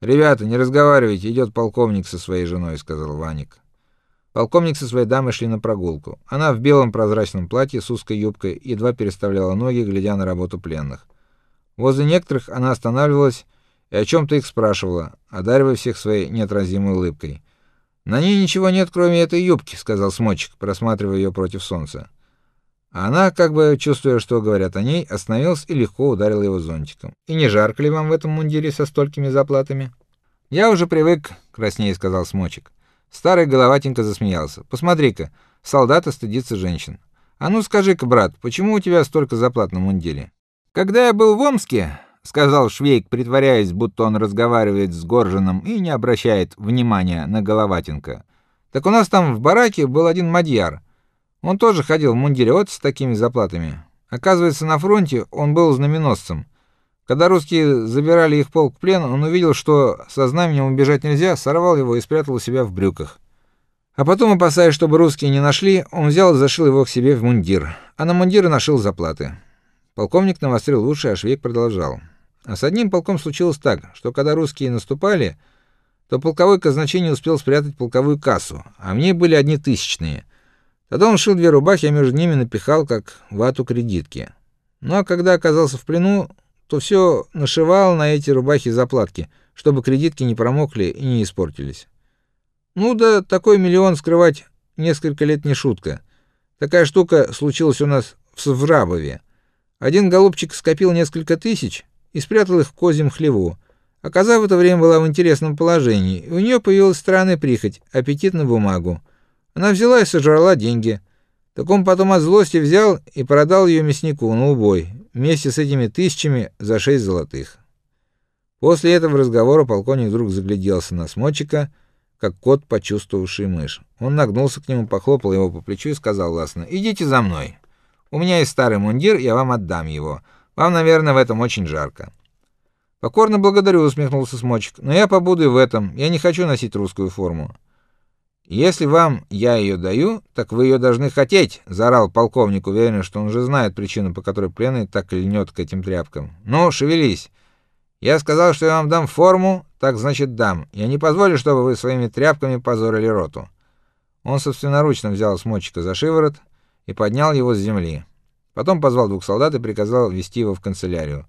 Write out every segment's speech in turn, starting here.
Ребята, не разговаривайте, идет полковник со своей женой, сказал Ваник. Полковник со своей дамой шли на прогулку. Она в белом прозрачном платье с узкой юбкой едва переставляла ноги, глядя на работу пленных. Возле некоторых она останавливалась и о чем то их спрашивала, одаривая всех своей неотразимой улыбкой. На ней ничего нет, кроме этой юбки, сказал Смочек, просматривая ее против солнца. Она, как бы чувствуя, что говорят о ней, остановилась и легко ударила его зонтиком. И не жарко ли вам в этом мундире со столькими заплатами? Я уже привык, краснее сказал Смочек. Старый головатенько засмеялся. Посмотри-ка, солдаты стыдится женщин. А ну скажи-ка, брат, почему у тебя столько заплат на мундире? Когда я был в Омске, сказал Швейк, притворяясь, будто он разговаривает с Горжином и не обращает внимания на головатенко. Так у нас там в бараке был один мадьяр. Он тоже ходил в мундире вот с такими заплатами. Оказывается, на фронте он был знаменосцем. Когда русские забирали их полк в плен, он увидел, что со знаменем убежать нельзя, сорвал его и спрятал у себя в брюках. А потом, опасаясь, чтобы русские не нашли, он взял и зашил его к себе в мундир, а на мундир нашил заплаты. Полковник навострил уши, а Швейк продолжал. А с одним полком случилось так, что когда русские наступали, то полковой казначей не успел спрятать полковую кассу, а в ней были одни тысячные. Тогда он шил две рубахи, а между ними напихал как вату кредитки. Ну а когда оказался в плену, то все нашивал на эти рубахи заплатки, чтобы кредитки не промокли и не испортились. Ну да, такой миллион скрывать несколько лет не шутка. Такая штука случилась у нас в Сврабове. Один голубчик скопил несколько тысяч и спрятал их в козьем хлеву. Коза в это время была в интересном положении, и у нее появилась странная прихоть аппетит на бумагу. Она взяла и сожрала деньги. Так он потом от злости взял и продал ее мяснику на убой, вместе с этими тысячами за шесть золотых. После этого разговора полковник вдруг загляделся на смочика, как кот, почувствовавший мышь. Он нагнулся к нему, похлопал его по плечу и сказал ласково: "Идите за мной. У меня есть старый мундир, я вам отдам его. Вам, наверное, в этом очень жарко". Покорно благодарю, усмехнулся смочик. Но я побуду и в этом. Я не хочу носить русскую форму. Если вам я ее даю, так вы ее должны хотеть, заорал полковник, уверенный, что он уже знает причину, по которой пленный так льнет к этим тряпкам. Ну, шевелись. Я сказал, что я вам дам форму, так значит дам. Я не позволю, чтобы вы своими тряпками позорили роту. Он собственноручно взял смочика за шиворот и поднял его с земли. Потом позвал двух солдат и приказал вести его в канцелярию.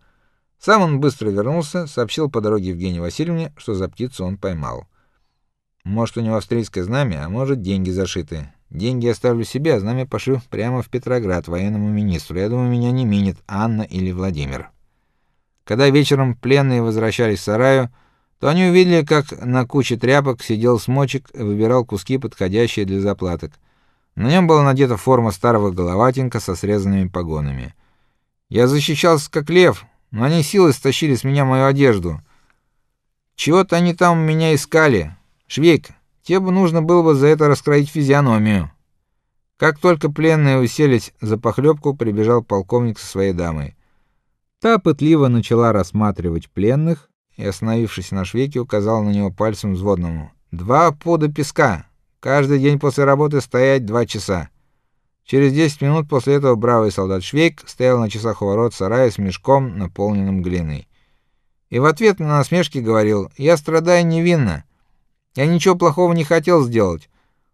Сам он быстро вернулся, сообщил по дороге Евгении Васильевне, что за птицу он поймал. Может, у него австрийское знамя, а может, деньги зашиты. Деньги оставлю себе, а знамя пошлю прямо в Петроград военному министру. Я думаю, меня не минит Анна или Владимир. Когда вечером пленные возвращались в сараю, то они увидели, как на куче тряпок сидел смочек и выбирал куски, подходящие для заплаток. На нем была надета форма старого головатенка со срезанными погонами. Я защищался как лев, но они силой стащили с меня мою одежду. Чего-то они там меня искали. Швейк, тебе бы нужно было бы за это раскроить физиономию. Как только пленные уселись за похлебку, прибежал полковник со своей дамой. Та пытливо начала рассматривать пленных и, остановившись на Швейке, указала на него пальцем взводному: "Два пуда песка. Каждый день после работы стоять два часа". Через десять минут после этого бравый солдат Швейк стоял на часах у ворот сарая с мешком, наполненным глиной. И в ответ на насмешки говорил: "Я страдаю невинно. Я ничего плохого не хотел сделать.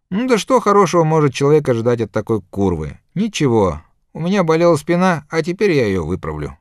Ну да что хорошего может человек ожидать от такой курвы? Ничего. У меня болела спина, а теперь я ее выправлю.